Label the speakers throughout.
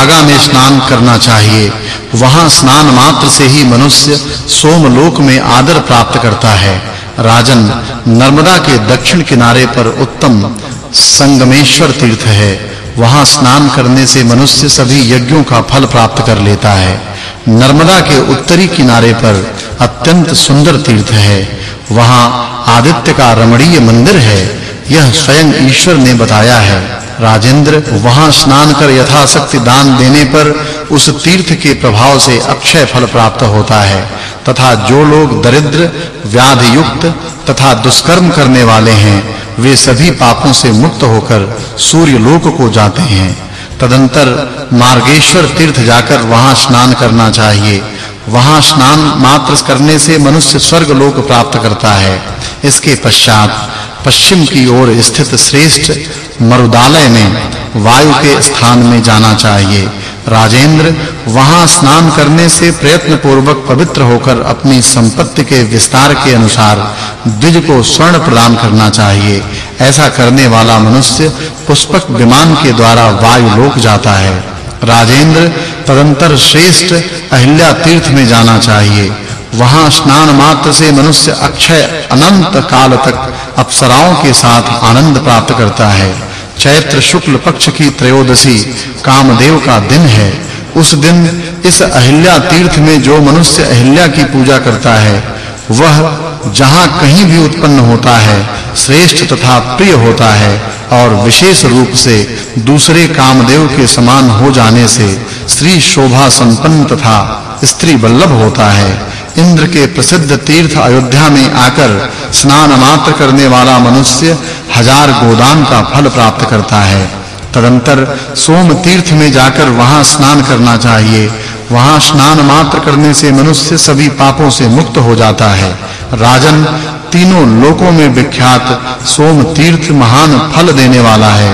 Speaker 1: चंद्रभागा में स्नान करना चाहिए। वहाँ स्नान मात्र से ही मनुष्य सोमलोक में आदर प्राप्त करता है। राजन नर्मदा के दक्षिण किनारे पर उत्तम संगमेश्वर तीर्थ है। वहाँ स्नान करने से मनुष्य सभी यज्ञों का फल प्राप्त कर लेता है। नर्मदा के उत्तरी किनारे पर अत्यंत सुंदर तीर्थ है। वहाँ आदित्य का रमणीय मंदिर है। यह स्वयं ईश्वर ने बताया है। राजेंद्र वहाँ स्नान कर यथाशक्ति दान देने पर उस तीर्थ के प्रभाव से अक्षय फल प्राप्त होता है, तथा जो लोग दरिद्र व्याधि युक्त तथा दुष्कर्म करने वाले हैं, वे सभी पापों से मुक्त होकर सूर्य लोक को जाते हैं। तदंतर मार्गेश्वर तीर्थ जाकर वहाँ स्नान करना चाहिए। वहाँ स्नान मात्र करने से मनुष्य स्वर्ग लोक प्राप्त करता है। इसके पश्चात पश्चिम की ओर स्थित श्रेष्ठ मरुदालय में वायु के स्थान में जाना चाहिए। राजेंद्र वहाँ स्नान करने से प्रयत्न पूर्वक पवित्र होकर अपनी संपत्ति के विस्तार के अनुसार द्विज को स्वर्ण प्रदान करना चाहिए। ऐसा करने वाला मनुष्य पुष्पक विमान के द्वारा वायु लोक जाता है। राजेंद्र तदंतर श्रेष्ठ अहिल्या तीर्थ में जाना चाहिए। वहाँ स्नान मात्र से मनुष्य अक्षय अनंत काल तक अप्सराओं के साथ आनंद प्राप्त करता है। चैत्र शुक्ल पक्ष की त्रयोदशी कामदेव का दिन है। उस दिन इस अहिल्या तीर्थ में जो मनुष्य अहिल्या की पूजा करता है, वह जहाँ कहीं भी उत्पन्न होता है, श्रेष्ठ तथा प्रिय होता है और विशेष रूप से दूसरे कामदेव के समान हो जाने से स्त्री शोभा संपन्न तथा स्त्री बल्लभ होता है। इंद्र के प्रसिद्ध तीर्थ अयोध्या में आकर स्नान मात्र करने वाला मनुष्य हज़ार गोदान का फल प्राप्त करता है। तदंतर सोम तीर्थ में जाकर वहाँ स्नान करना चाहिए। वहाँ स्नान मात्र करने से मनुष्य सभी पापों से मुक्त हो जाता है। राजन, तीनों लोकों में विख्यात सोम तीर्थ महान फल देने वाला है।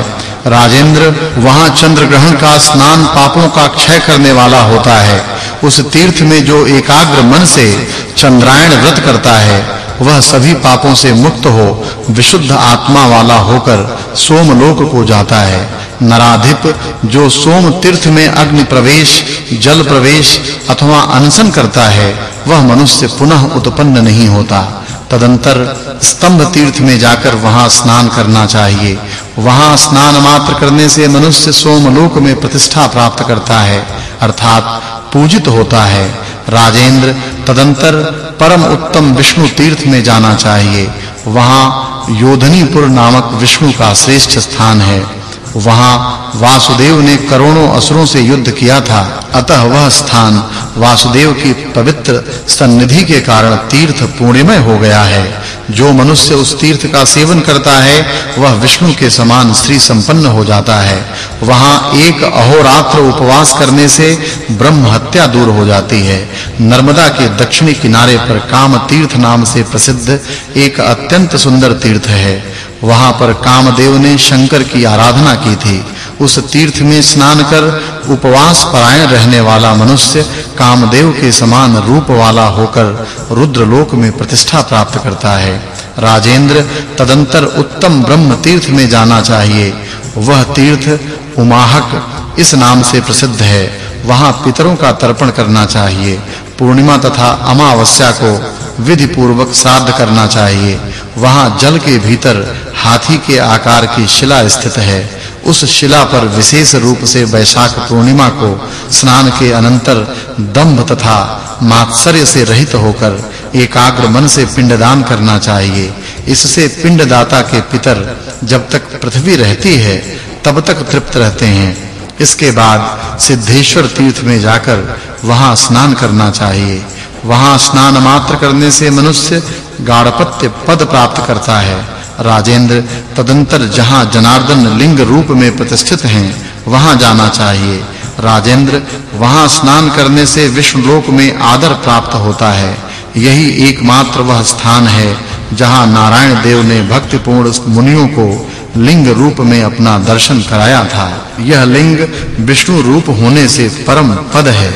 Speaker 1: राजेंद्र, वहाँ चंद्र ग्रहण का स्नान पापों का क्षय करने वाला होता है। उस तीर्थ में जो एकाग्र मन से चंद्रायण व्रत करता है, वह सभी पापों से मुक्त हो, विशुद्ध आत्मा वाला होकर सोमलोक को जाता है। नराधिप, जो सोम तीर्थ में अग्नि प्रवेश, जल प्रवेश अथवा अनशन करता है, वह मनुष्य पुनः उत्पन्न नहीं होता। तदंतर स्तंभ तीर्थ में जाकर वहाँ स्नान करना चाहिए। वहाँ स्नान मात्र करने से मनुष्य सोमलोक में प्रतिष्ठा प्राप्त करता है। अर्थात पूजित होता है। राजेंद्र तदंतर परम उत्तम विष्णु तीर्थ में जाना चाहिए। वहाँ योधनीपुर नामक विष्णु का श्रेष्ठ स्थान है। वहाँ वासुदेव ने करोड़ों असुरों से युद्ध किया था। अतः वह स्थान वासुदेव की पवित्र सन्निधि के कारण तीर्थ पुण्यमय हो गया है। जो मनुष्य उस तीर्थ का सेवन करता है, वह विष्णु के समान श्री संपन्न हो जाता है। वहाँ एक अहोरात्र उपवास करने से ब्रह्म हत्या दूर हो जाती है। नर्मदा के दक्षिणी किनारे पर काम तीर्थ नाम से प्रसिद्ध एक अत्यंत सुंदर तीर्थ है। वहाँ पर कामदेव ने शंकर की आराधना की थी। उस तीर्थ में स्नान कर उपवास परायण रहने वाला मनुष्य कामदेव के समान रूप वाला होकर रुद्रलोक में प्रतिष्ठा प्राप्त करता है। राजेंद्र तदंतर उत्तम ब्रह्म तीर्थ में जाना चाहिए। वह तीर्थ उमाहक इस नाम से प्रसिद्ध है। वहाँ पितरों का तर्पण करना चाहिए। पूर्णिमा तथा अमावस्या को विधि पूर्वक श्राद्ध करना चाहिए। वहाँ जल के भीतर हाथी के आकार की शिला स्थित है। उस शिला पर विशेष रूप से वैशाख पूर्णिमा को स्नान के अनंतर दंभ तथा मात्सर्य से रहित होकर एकाग्र मन से पिंडदान करना चाहिए। इससे पिंडदाता के पितर जब तक पृथ्वी रहती है, तब तक तृप्त रहते हैं। इसके बाद सिद्धेश्वर तीर्थ में जाकर वहाँ स्नान करना चाहिए। वहाँ स्नान मात्र करने से मनुष्य गाढ़पत्य पद प्राप्त करता है। राजेंद्र तदंतर जहाँ जनार्दन लिंग रूप में प्रतिष्ठित हैं, वहाँ जाना चाहिए। राजेंद्र वहाँ स्नान करने से विष्णु लोक में आदर प्राप्त होता है। यही एकमात्र वह स्थान है, जहाँ नारायण देव ने भक्तिपूर्ण मुनियों को लिंग रूप में अपना दर्शन कराया था। यह लिंग विष्णु रूप होने से परम पद है।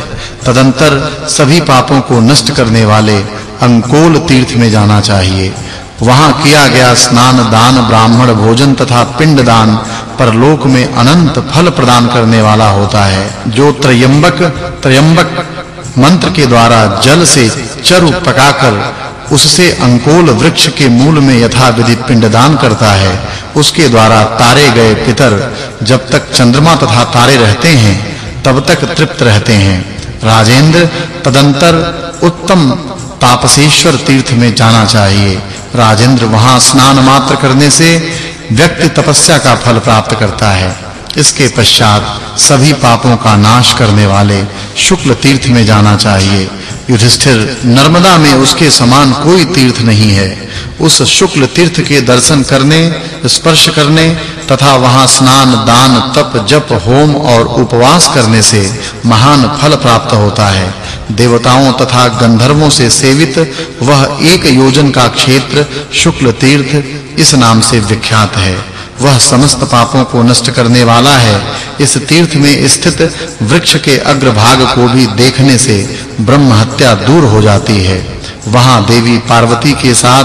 Speaker 1: तदंतर सभी पापों को नष्ट करने वाले अंकोल तीर्थ में जाना चाहिए। वहाँ किया गया स्नान, दान, ब्राह्मण भोजन तथा पिंड दान परलोक में अनंत फल प्रदान करने वाला होता है। जो त्रयंबक त्रयंबक मंत्र के द्वारा जल से चरु पकाकर उससे अंकोल वृक्ष के मूल में यथा विधि पिंडदान करता है, उसके द्वारा तारे गए पितर जब तक चंद्रमा तथा तारे रहते हैं, तब तक तृप्त रहते हैं। राजेंद्र तदंतर उत्तम तापसेश्वर तीर्थ में जाना चाहिए। राजेंद्र वहाँ स्नान मात्र करने से व्यक्ति तपस्या का फल प्राप्त करता है। इसके पश्चात सभी पापों का नाश करने वाले शुक्ल तीर्थ में जाना चाहिए। युधिष्ठिर नर्मदा में उसके समान कोई तीर्थ नहीं है। उस शुक्ल तीर्थ के दर्शन करने, स्पर्श करने तथा वहाँ स्नान, दान, तप, जप, होम और उपवास करने से महान फल प्राप्त होता है। देवताओं तथा गंधर्वों से सेवित वह एक योजन का क्षेत्र शुक्ल तीर्थ इस नाम से विख्यात है। वह समस्त पापों को नष्ट करने वाला है। इस तीर्थ में स्थित वृक्ष के अग्रभाग को भी देखने से ब्रह्म हत्या दूर हो जाती है। वहाँ देवी पार्वती के साथ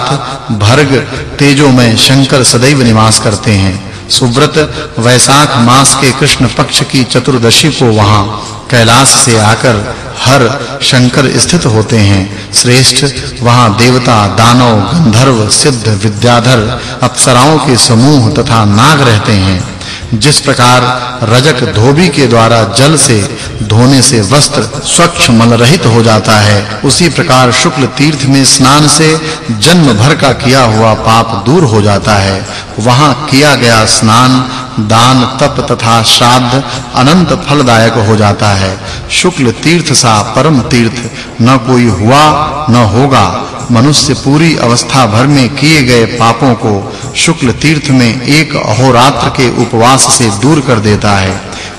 Speaker 1: भर्ग तेजो में शंकर सदैव निवास करते हैं। सुव्रत वैशाख मास के कृष्ण पक्ष की चतुर्दशी को वहाँ कैलाश से आकर हर शंकर स्थित होते हैं। श्रेष्ठ वहाँ देवता, दानव, गंधर्व, सिद्ध, विद्याधर, अप्सराओं के समूह तथा नाग रहते हैं। जिस प्रकार रजक धोबी के द्वारा जल से, धोने से वस्त्र स्वच्छ मल रहित हो जाता है, उसी प्रकार शुक्ल तीर्थ में स्नान से जन्म भर का किया हुआ पाप दूर हो जाता है। वहाँ किया गया स्नान, दान, तप तथा श्राद्ध अनंत फलदायक हो जाता है। शुक्ल तीर्थ सा परम तीर्थ, न कोई हुआ, न होगा। मनुष्य पूरी अवस्था भर में किए गए पापों को शुक्ल तीर्थ में एक अहोरात्र के उपवास से दूर कर देता है।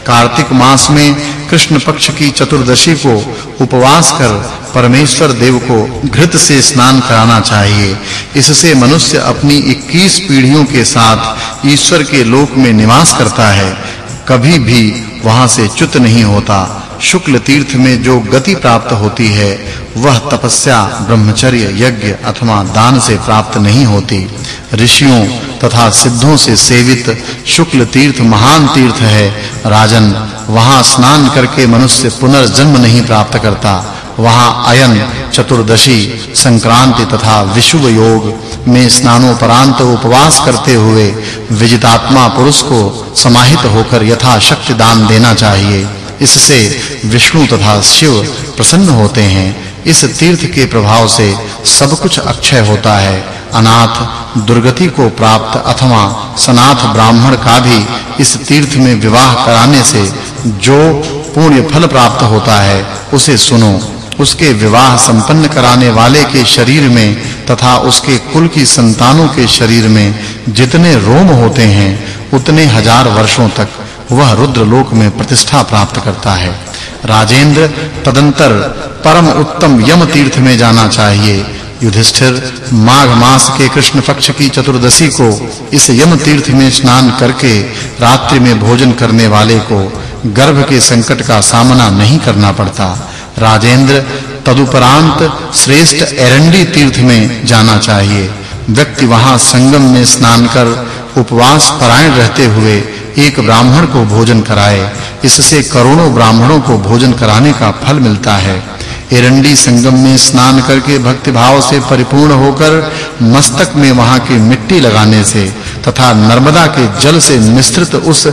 Speaker 1: कार्तिक मास में कृष्ण पक्ष की चतुर्दशी को उपवास कर परमेश्वर देव को घृत से स्नान कराना चाहिए। इससे मनुष्य अपनी 21 पीढ़ियों के साथ ईश्वर के लोक में निवास करता है। कभी भी वहाँ से च्युत नहीं होता। शुक्ल तीर्थ में जो गति प्राप्त होती है, वह तपस्या, ब्रह्मचर्य, यज्ञ अथवा दान से प्राप्त नहीं होती। ऋषियों तथा सिद्धों से सेवित शुक्ल तीर्थ महान तीर्थ है। राजन वहाँ स्नान करके मनुष्य पुनर्जन्म नहीं प्राप्त करता। वहाँ अयन, चतुर्दशी, संक्रांति तथा विशुभ योग में स्नानोपरांत उपवास करते हुए विजितात्मा पुरुष को समाहित होकर यथाशक्ति दान देना चाहिए। इससे विष्णु तथा शिव प्रसन्न होते हैं। इस तीर्थ के प्रभाव से सब कुछ अक्षय होता है। अनाथ दुर्गति को प्राप्त अथवा सनाथ ब्राह्मण का भी इस तीर्थ में विवाह कराने से जो पुण्य फल प्राप्त होता है, उसे सुनो। उसके विवाह संपन्न कराने वाले के शरीर में तथा उसके कुल की संतानों के शरीर में जितने रोम होते हैं, उतने हज़ार वर्षों तक वह रुद्र लोक में प्रतिष्ठा प्राप्त करता है। राजेंद्र तदंतर परम उत्तम यम तीर्थ में जाना चाहिए। युधिष्ठिर माघ मास के कृष्ण पक्ष की चतुर्दशी को इस यम तीर्थ में स्नान करके रात्रि में भोजन करने वाले को गर्भ के संकट का सामना नहीं करना पड़ता। राजेंद्र तदुपरांत श्रेष्ठ एरंडी तीर्थ में जाना चाहिए। व्यक्ति वहाँ संगम में स्नान कर उपवास परायण रहते हुए एक ब्राह्मण को भोजन कराए, इससे करोड़ों ब्राह्मणों को भोजन कराने का फल मिलता है। एरंडी संगम में स्नान करके भक्ति भाव से परिपूर्ण होकर मस्तक में वहाँ की मिट्टी लगाने से तथा नर्मदा के जल से मिश्रित उस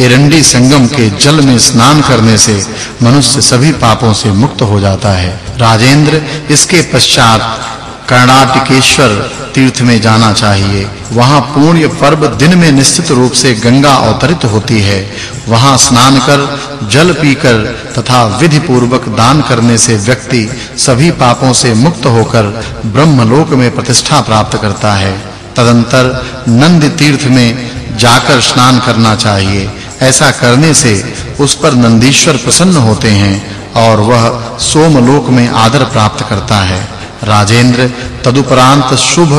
Speaker 1: एरंडी संगम के जल में स्नान करने से मनुष्य सभी पापों से मुक्त हो जाता है। राजेंद्र, इसके पश्चात कर्णाटकेश्वर तीर्थ में जाना चाहिए। वहाँ पुण्य पर्व दिन में निश्चित रूप से गंगा अवतरित होती है। वहाँ स्नान कर, जल पीकर तथा विधि पूर्वक दान करने से व्यक्ति सभी पापों से मुक्त होकर ब्रह्मलोक में प्रतिष्ठा प्राप्त करता है। तदंतर नंद तीर्थ में जाकर स्नान करना चाहिए। ऐसा करने से उस पर नंदीश्वर प्रसन्न होते हैं और वह सोमलोक में आदर प्राप्त करता है। राजेंद्र, तदुपरांत शुभ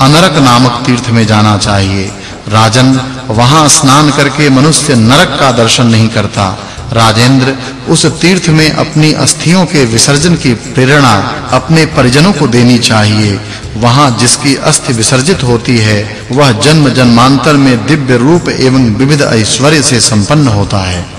Speaker 1: अनरक नामक तीर्थ में जाना चाहिए। राजन वहाँ स्नान करके मनुष्य नरक का दर्शन नहीं करता। राजेंद्र उस तीर्थ में अपनी अस्थियों के विसर्जन की प्रेरणा अपने परिजनों को देनी चाहिए। वहाँ जिसकी अस्थि विसर्जित होती है, वह जन्म जन्मांतर में दिव्य रूप एवं विविध ऐश्वर्य से संपन्न होता है।